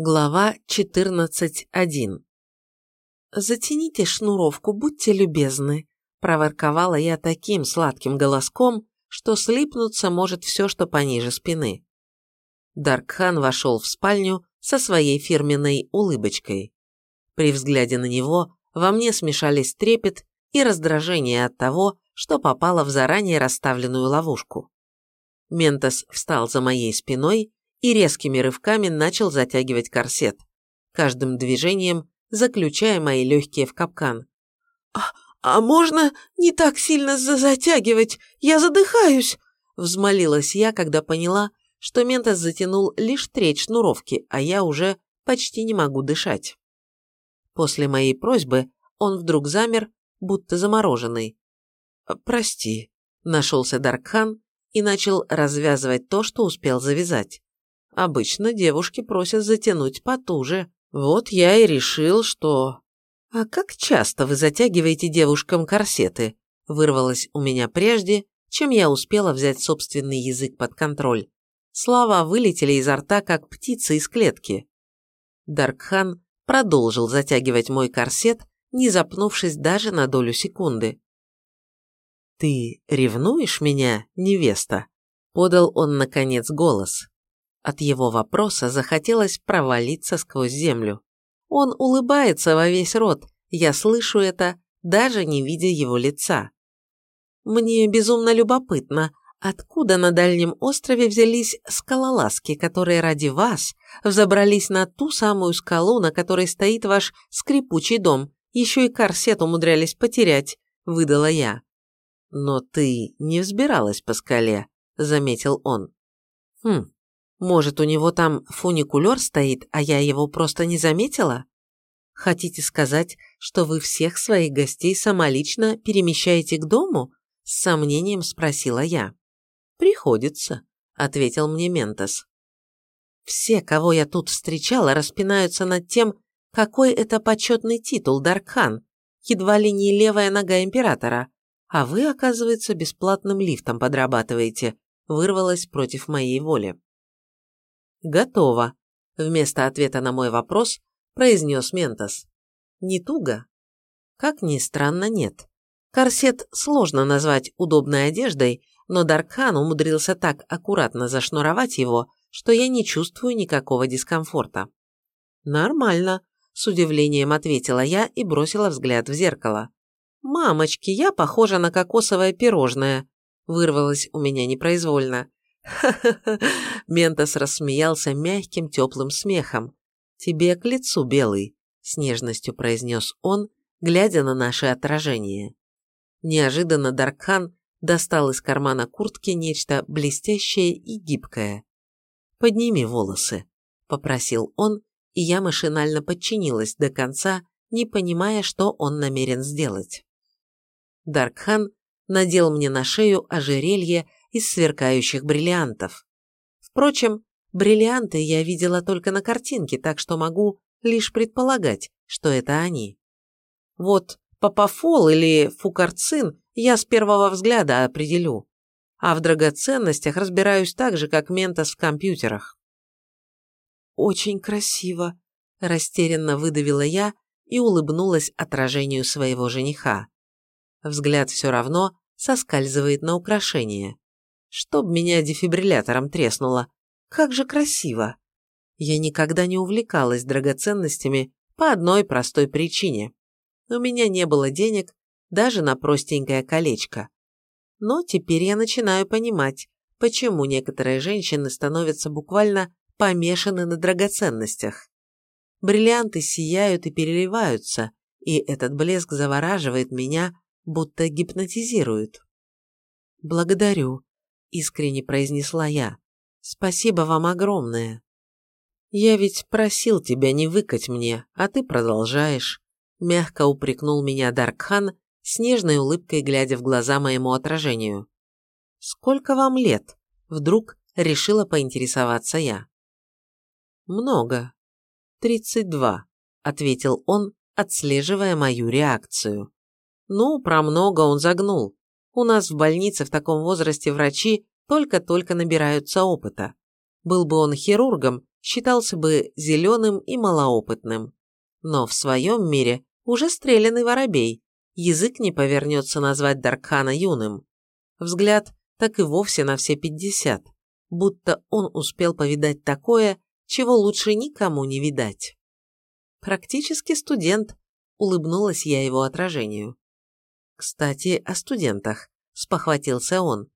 Глава 14.1 «Затяните шнуровку, будьте любезны», – проворковала я таким сладким голоском, что слипнуться может все, что пониже спины. Даркхан вошел в спальню со своей фирменной улыбочкой. При взгляде на него во мне смешались трепет и раздражение от того, что попало в заранее расставленную ловушку. Ментос встал за моей спиной и резкими рывками начал затягивать корсет, каждым движением заключая мои легкие в капкан. «А, а можно не так сильно затягивать? Я задыхаюсь!» Взмолилась я, когда поняла, что Ментос затянул лишь треть шнуровки, а я уже почти не могу дышать. После моей просьбы он вдруг замер, будто замороженный. «Прости», – нашелся Даркхан и начал развязывать то, что успел завязать. Обычно девушки просят затянуть потуже. Вот я и решил, что... «А как часто вы затягиваете девушкам корсеты?» вырвалось у меня прежде, чем я успела взять собственный язык под контроль. Слова вылетели изо рта, как птицы из клетки. Даркхан продолжил затягивать мой корсет, не запнувшись даже на долю секунды. «Ты ревнуешь меня, невеста?» – подал он, наконец, голос. От его вопроса захотелось провалиться сквозь землю. Он улыбается во весь рот, я слышу это, даже не видя его лица. Мне безумно любопытно, откуда на дальнем острове взялись скалолазки, которые ради вас взобрались на ту самую скалу, на которой стоит ваш скрипучий дом, еще и корсет умудрялись потерять, выдала я. Но ты не взбиралась по скале, заметил он. Хм, может, у него там фуникулер стоит, а я его просто не заметила? Хотите сказать, что вы всех своих гостей самолично перемещаете к дому? С сомнением спросила я. Приходится, ответил мне Ментос. Все, кого я тут встречала, распинаются над тем, какой это почетный титул Даркхан, едва ли не левая нога императора, а вы, оказывается, бесплатным лифтом подрабатываете, вырвалась против моей воли. «Готово», – вместо ответа на мой вопрос произнес Ментос. «Не туго?» Как ни странно, нет. Корсет сложно назвать удобной одеждой, но Даркхан умудрился так аккуратно зашнуровать его, что я не чувствую никакого дискомфорта. «Нормально», – с удивлением ответила я и бросила взгляд в зеркало. «Мамочки, я похожа на кокосовое пирожное», – вырвалось у меня непроизвольно. «Ха-ха-ха!» Ментос рассмеялся мягким теплым смехом. «Тебе к лицу, Белый», — с нежностью произнес он, глядя на наше отражение. Неожиданно Даркхан достал из кармана куртки нечто блестящее и гибкое. «Подними волосы», — попросил он, и я машинально подчинилась до конца, не понимая, что он намерен сделать. Даркхан надел мне на шею ожерелье из сверкающих бриллиантов. Впрочем, бриллианты я видела только на картинке, так что могу лишь предполагать, что это они. Вот папафол или фукарцин я с первого взгляда определю, а в драгоценностях разбираюсь так же, как Ментос в компьютерах. «Очень красиво», – растерянно выдавила я и улыбнулась отражению своего жениха. Взгляд все равно соскальзывает на украшение. Чтоб меня дефибриллятором треснуло. Как же красиво. Я никогда не увлекалась драгоценностями по одной простой причине. У меня не было денег даже на простенькое колечко. Но теперь я начинаю понимать, почему некоторые женщины становятся буквально помешаны на драгоценностях. Бриллианты сияют и переливаются, и этот блеск завораживает меня, будто гипнотизирует. «Благодарю», – искренне произнесла я. «Спасибо вам огромное». «Я ведь просил тебя не выкать мне, а ты продолжаешь», – мягко упрекнул меня Даркхан, с нежной улыбкой глядя в глаза моему отражению. «Сколько вам лет?» – вдруг решила поинтересоваться я. «Много. Тридцать два», – ответил он, отслеживая мою реакцию. Ну, про много он загнул. У нас в больнице в таком возрасте врачи только-только набираются опыта. Был бы он хирургом, считался бы зеленым и малоопытным. Но в своем мире уже стрелянный воробей, язык не повернется назвать Даркхана юным. Взгляд так и вовсе на все пятьдесят, будто он успел повидать такое, чего лучше никому не видать. Практически студент, улыбнулась я его отражению. Кстати, о студентах, спохватился он.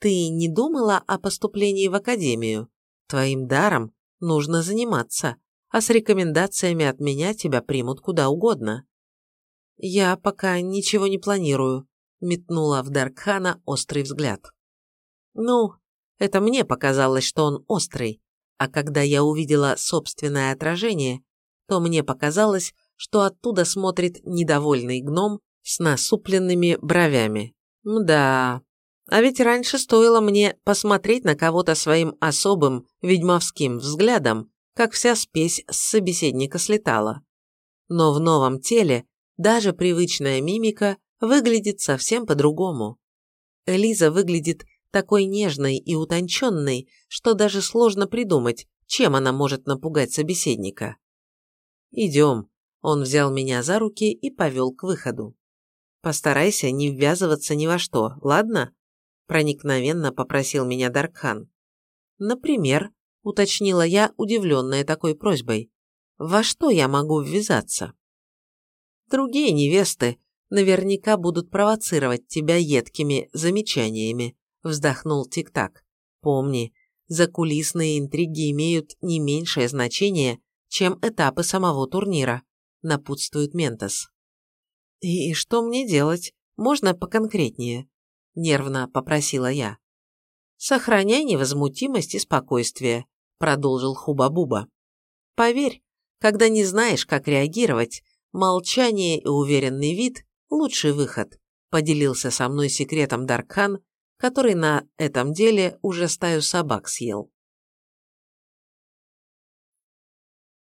Ты не думала о поступлении в академию? Твоим даром нужно заниматься, а с рекомендациями от меня тебя примут куда угодно. Я пока ничего не планирую, метнула в Даркхана острый взгляд. Ну, это мне показалось, что он острый, а когда я увидела собственное отражение, то мне показалось, что оттуда смотрит недовольный гном с насупленными бровями. Мда, а ведь раньше стоило мне посмотреть на кого-то своим особым ведьмовским взглядом, как вся спесь с собеседника слетала. Но в новом теле даже привычная мимика выглядит совсем по-другому. Элиза выглядит такой нежной и утонченной, что даже сложно придумать, чем она может напугать собеседника. «Идем», – он взял меня за руки и повел к выходу. «Постарайся не ввязываться ни во что, ладно?» проникновенно попросил меня Даркхан. Например, уточнила я, удивленная такой просьбой, во что я могу ввязаться? Другие невесты наверняка будут провоцировать тебя едкими замечаниями, вздохнул Тик-Так. Помни, закулисные интриги имеют не меньшее значение, чем этапы самого турнира, напутствует Ментос. И что мне делать? Можно поконкретнее? нервно попросила я. «Сохраняй невозмутимость и спокойствие», – продолжил Хуба-Буба. «Поверь, когда не знаешь, как реагировать, молчание и уверенный вид – лучший выход», – поделился со мной секретом Даркхан, который на этом деле уже стаю собак съел.